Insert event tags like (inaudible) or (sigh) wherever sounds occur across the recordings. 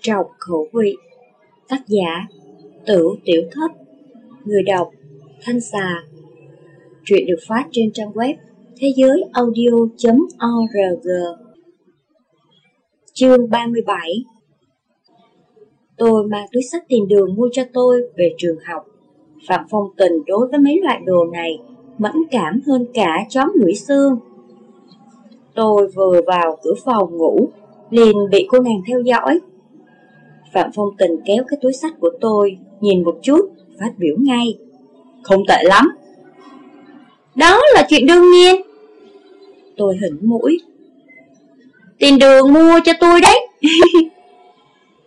Trọc khẩu vị Tác giả Tử Tiểu Thất Người đọc Thanh Xà Truyện được phát trên trang web thế giới audio.org Chương 37 Tôi mang túi sách tiền đường mua cho tôi về trường học. Phạm Phong Tình đối với mấy loại đồ này mẫn cảm hơn cả chó ngửi xương. Tôi vừa vào cửa phòng ngủ, liền bị cô nàng theo dõi. Phạm Phong Tình kéo cái túi sách của tôi, nhìn một chút, phát biểu ngay. Không tệ lắm. Đó là chuyện đương nhiên. Tôi hỉnh mũi. Tiền đường mua cho tôi đấy. (laughs)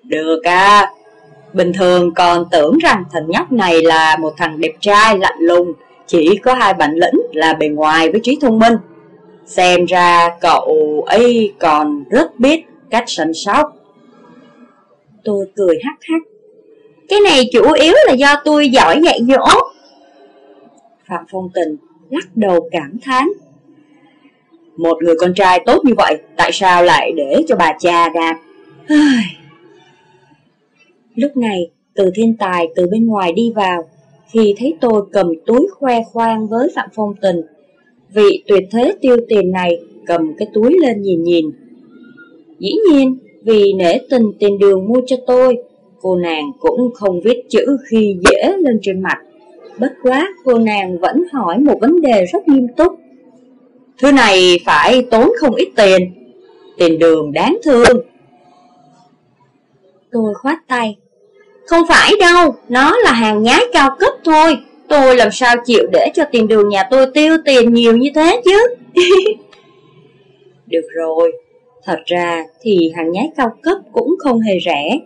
Được à, bình thường còn tưởng rằng thằng nhóc này là một thằng đẹp trai lạnh lùng, chỉ có hai bản lĩnh là bề ngoài với trí thông minh. Xem ra cậu ấy còn rất biết cách săn sóc. Tôi cười hắc hắc. Cái này chủ yếu là do tôi giỏi dạy dỗ. Phạm Phong Tình lắc đầu cảm thán. Một người con trai tốt như vậy, tại sao lại để cho bà cha ra? Lúc này, từ thiên tài từ bên ngoài đi vào, khi thấy tôi cầm túi khoe khoang với Phạm Phong Tình. Vị tuyệt thế tiêu tiền này cầm cái túi lên nhìn nhìn. Dĩ nhiên, vì nể tình tiền đường mua cho tôi, cô nàng cũng không viết chữ khi dễ lên trên mặt. Bất quá, cô nàng vẫn hỏi một vấn đề rất nghiêm túc. Thứ này phải tốn không ít tiền, tiền đường đáng thương. Tôi khoát tay. Không phải đâu, nó là hàng nhái cao cấp thôi. Tôi làm sao chịu để cho tiền đường nhà tôi tiêu tiền nhiều như thế chứ? (laughs) Được rồi, Thật ra thì hàng nhái cao cấp cũng không hề rẻ.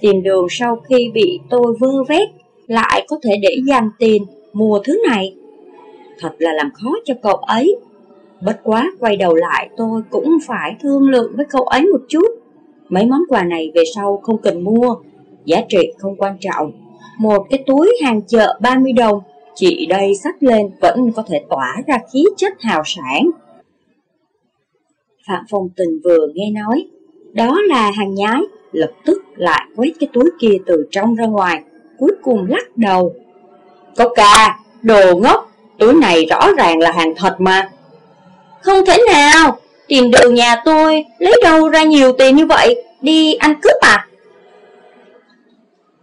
Tiền đường sau khi bị tôi vơ vét lại có thể để dành tiền mua thứ này. Thật là làm khó cho cậu ấy. Bất quá quay đầu lại tôi cũng phải thương lượng với cậu ấy một chút. Mấy món quà này về sau không cần mua, giá trị không quan trọng. Một cái túi hàng chợ 30 đồng, chị đây sách lên vẫn có thể tỏa ra khí chất hào sản. Phạm Phong Tình vừa nghe nói, đó là hàng nhái, lập tức lại quét cái túi kia từ trong ra ngoài, cuối cùng lắc đầu. Có ca, đồ ngốc, túi này rõ ràng là hàng thật mà. Không thể nào, tiền đường nhà tôi lấy đâu ra nhiều tiền như vậy, đi ăn cướp à?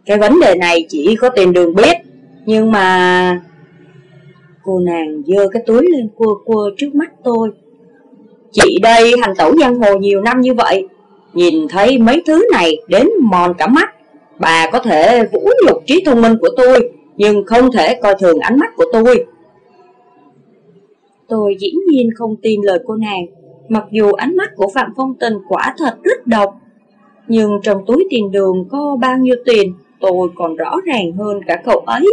Cái vấn đề này chỉ có tiền đường biết, nhưng mà... Cô nàng dơ cái túi lên cua cua trước mắt tôi, Chị đây hành tẩu giang hồ nhiều năm như vậy. Nhìn thấy mấy thứ này đến mòn cả mắt. Bà có thể vũ nhục trí thông minh của tôi Nhưng không thể coi thường ánh mắt của tôi. Tôi dĩ nhiên không tin lời cô nàng Mặc dù ánh mắt của Phạm Phong Tình quả thật rất độc. Nhưng trong túi tiền đường có bao nhiêu tiền Tôi còn rõ ràng hơn cả cậu ấy.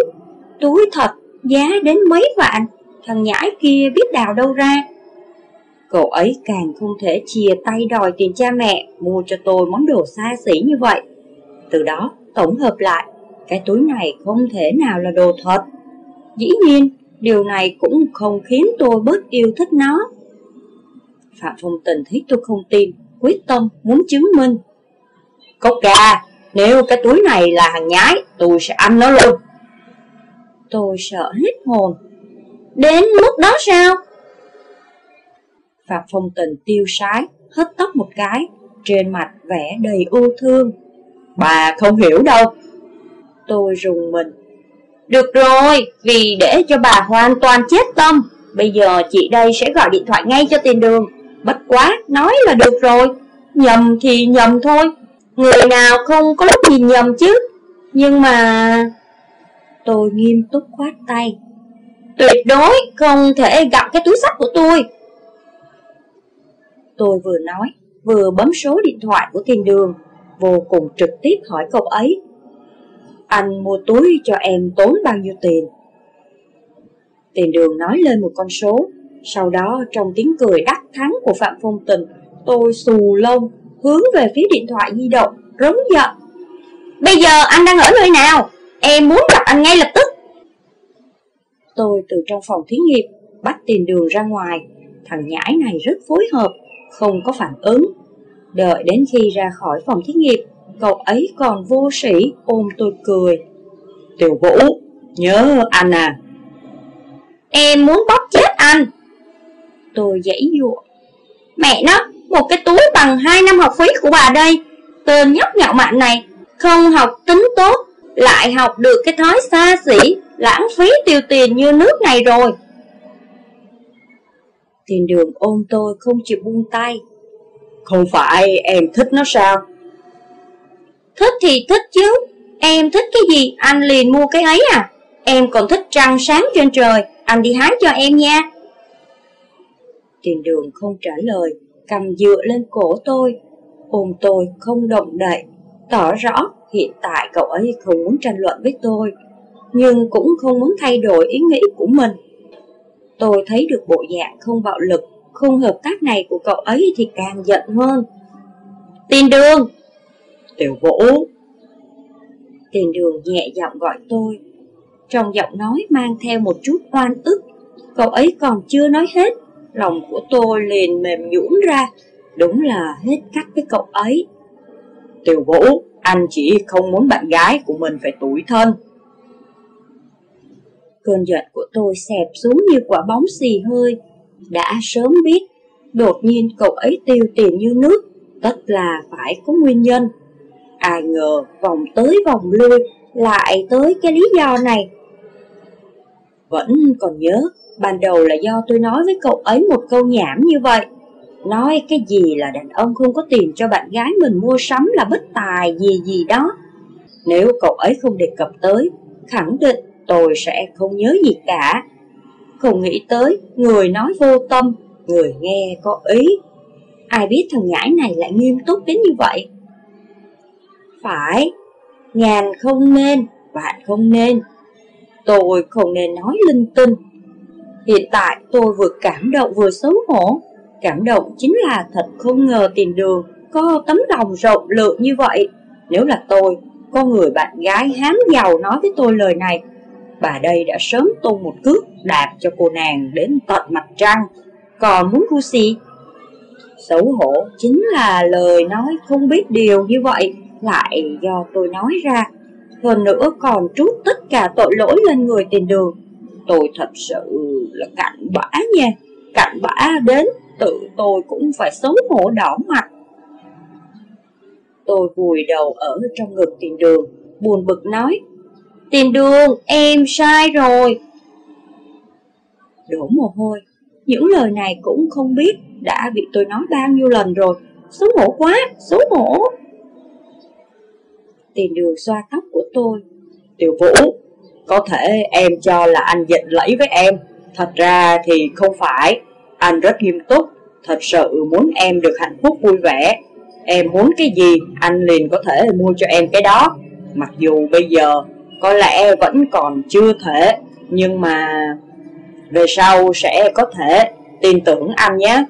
Túi thật, giá đến mấy vạn Thằng nhãi kia biết đào đâu ra. Cậu ấy càng không thể chia tay đòi tiền cha mẹ mua cho tôi món đồ xa xỉ như vậy. Từ đó, tổng hợp lại, cái túi này không thể nào là đồ thật. Dĩ nhiên, điều này cũng không khiến tôi bớt yêu thích nó. Phạm Phong Tình thấy tôi không tin, quyết tâm muốn chứng minh. Cốc ca, nếu cái túi này là hàng nhái, tôi sẽ ăn nó luôn. Tôi sợ hết hồn. Đến mức đó sao? Phạm Phong Tình tiêu sái, hất tóc một cái, trên mặt vẻ đầy ưu thương. Bà không hiểu đâu. Tôi rùng mình. Được rồi, vì để cho bà hoàn toàn chết tâm, bây giờ chị đây sẽ gọi điện thoại ngay cho tiền đường. Bất quá, nói là được rồi, nhầm thì nhầm thôi. Người nào không có lúc nhìn nhầm chứ. Nhưng mà... Tôi nghiêm túc khoát tay. Tuyệt đối không thể gặp cái túi sách của tôi. Tôi vừa nói, vừa bấm số điện thoại của tiền đường, vô cùng trực tiếp hỏi cậu ấy. Anh mua túi cho em tốn bao nhiêu tiền? Tiền đường nói lên một con số, sau đó trong tiếng cười đắc thắng của Phạm Phong Tình, tôi xù lông, hướng về phía điện thoại di động, rống giận. Bây giờ anh đang ở nơi nào? Em muốn gặp anh ngay lập tức. Tôi từ trong phòng thí nghiệm, bắt tiền đường ra ngoài. Thằng nhãi này rất phối hợp, không có phản ứng. Đợi đến khi ra khỏi phòng thí nghiệm, Cậu ấy còn vô sĩ ôm tôi cười. Tiểu Vũ, nhớ anh à. Em muốn bóp chết anh. Tôi dãy dụa. Mẹ nó, một cái túi bằng 2 năm học phí của bà đây. Tên nhóc nhạo mạn này Không học tính tốt Lại học được cái thói xa xỉ Lãng phí tiêu tiền như nước này rồi Tiền đường ôm tôi không chịu buông tay. Không phải em thích nó sao? Thích thì thích chứ. Em thích cái gì? Anh liền mua cái ấy à. Em còn thích trăng sáng trên trời. Anh đi hái cho em nha. Tiền đường không trả lời Cầm dựa lên cổ tôi. Ôm tôi không động đậy Tỏ rõ hiện tại cậu ấy không muốn tranh luận với tôi. Nhưng cũng không muốn thay đổi ý nghĩ của mình Tôi thấy được bộ dạng không bạo lực Không hợp tác này của cậu ấy thì càng giận hơn. Tiền đường! Tiểu vũ! Tiền đường nhẹ giọng gọi tôi Trong giọng nói mang theo một chút oan ức. Cậu ấy còn chưa nói hết Lòng của tôi liền mềm nhũn ra. Đúng là hết cách với cậu ấy. Tiểu vũ Anh chỉ không muốn bạn gái của mình phải tuổi thân Cơn giận của tôi xẹp xuống như quả bóng xì hơi. Đã sớm biết, Đột nhiên cậu ấy tiêu tiền như nước, Tất là phải có nguyên nhân. Ai ngờ vòng tới vòng lui Lại tới cái lý do này. Vẫn còn nhớ, Ban đầu là do tôi nói với cậu ấy một câu nhảm như vậy. Nói cái gì là đàn ông không có tiền cho bạn gái mình mua sắm là bất tài gì gì đó. Nếu cậu ấy không đề cập tới, Khẳng định tôi sẽ không nhớ gì cả. Không nghĩ tới, người nói vô tâm, Người nghe có ý. Ai biết thằng nhãi này lại nghiêm túc đến như vậy? Phải, Ngàn không nên Bạn không nên. Tôi không nên nói linh tinh. Hiện tại tôi vừa cảm động vừa xấu hổ. Cảm động chính là thật không ngờ tiền đường, Có tấm lòng rộng lượng như vậy. Nếu là tôi, Có người bạn gái hám giàu nói với tôi lời này Bà đây đã sớm tung một cước Đạp cho cô nàng đến tận mặt trăng. Còn muốn khu xì Xấu hổ chính là lời nói không biết điều như vậy, Lại do tôi nói ra. Hơn nữa còn trút tất cả tội lỗi lên người tiền đường. Tôi thật sự là cạnh bã nha. Cạnh bã đến tự tôi cũng phải xấu hổ đỏ mặt. Tôi vùi đầu ở trong ngực tiền đường, Buồn bực nói tìm đường em sai rồi. Đổ mồ hôi. Những lời này cũng không biết Đã bị tôi nói bao nhiêu lần rồi. Xấu hổ quá, xấu hổ. Tìm đường xoa tóc của tôi. Tiểu Vũ có thể em cho là anh giận lẫy với em. Thật ra thì không phải. Anh rất nghiêm túc. Thật sự muốn em được hạnh phúc vui vẻ. Em muốn cái gì Anh liền có thể mua cho em cái đó. Mặc dù bây giờ có lẽ vẫn còn chưa thể Nhưng mà Về sau sẽ có thể Tin tưởng anh nhé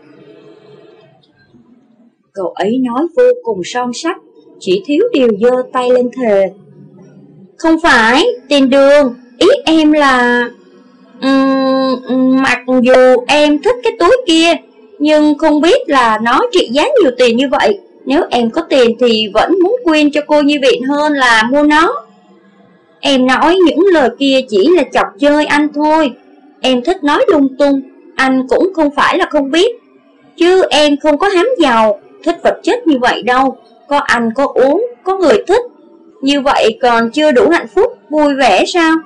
Cậu ấy nói vô cùng son sắc Chỉ thiếu điều dơ tay lên thề không phải, tiền đường, ý em là... Um, mặc dù em thích cái túi kia, nhưng không biết là nó trị giá nhiều tiền như vậy. Nếu em có tiền thì vẫn muốn quyên cho cô như viện hơn là mua nó. Em nói những lời kia chỉ là chọc chơi anh thôi. Em thích nói lung tung, anh cũng không phải là không biết. Chứ em không có hám giàu, thích vật chất như vậy đâu. Có ăn, có uống, có người thích như vậy còn chưa đủ hạnh phúc, vui vẻ sao?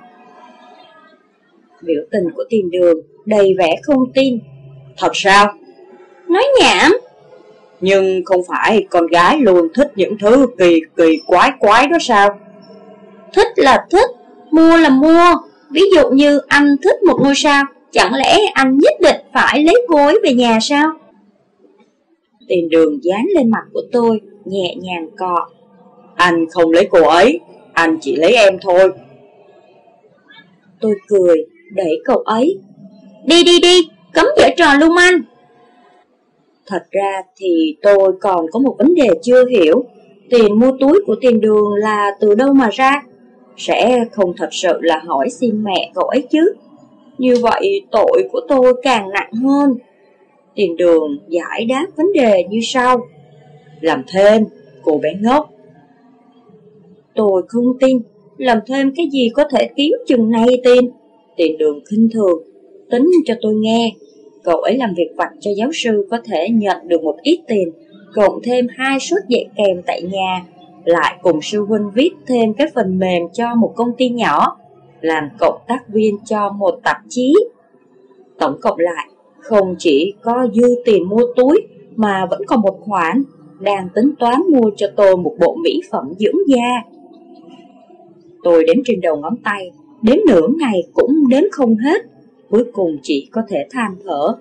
Biểu tình của tiền đường đầy vẻ không tin Thật sao? Nói nhảm Nhưng không phải con gái luôn thích những thứ kỳ kỳ quái quái đó sao? Thích là thích, mua là mua Ví dụ như anh thích một ngôi sao Chẳng lẽ anh nhất định phải lấy cô ấy về nhà sao? Tiền đường dán lên mặt của tôi Nhẹ nhàng cọ anh không lấy cô ấy, anh chỉ lấy em thôi. Tôi cười, đẩy cậu ấy. Đi đi đi, cấm dở trò lung anh. Thật ra thì tôi còn có một vấn đề chưa hiểu. Tiền mua túi của tiền đường là từ đâu mà ra? Sẽ không thật sự là hỏi xin mẹ cậu ấy chứ. Như vậy tội của tôi càng nặng hơn. Tiền đường giải đáp vấn đề như sau. Làm thêm, cô bé ngốc Tôi không tin, làm thêm cái gì có thể kiếm chừng nay tin. Tiền đường khinh thường, tính cho tôi nghe. Cậu ấy làm việc vặt cho giáo sư có thể nhận được một ít tiền, cộng thêm hai suất dạy kèm tại nhà, lại cùng sư huynh viết thêm cái phần mềm cho một công ty nhỏ, làm cộng tác viên cho một tạp chí. Tổng cộng lại, không chỉ có dư tiền mua túi mà vẫn còn một khoản đang tính toán mua cho tôi một bộ mỹ phẩm dưỡng da. Tôi đếm trên đầu ngón tay, đếm nửa ngày cũng đếm không hết, cuối cùng chỉ có thể than thở.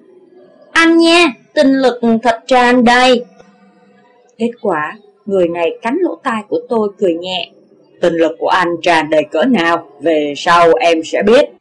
Anh nha, tinh lực thật tràn đầy. Kết quả, người này cắn lỗ tai của tôi cười nhẹ. tình lực của anh tràn đầy cỡ nào, về sau em sẽ biết.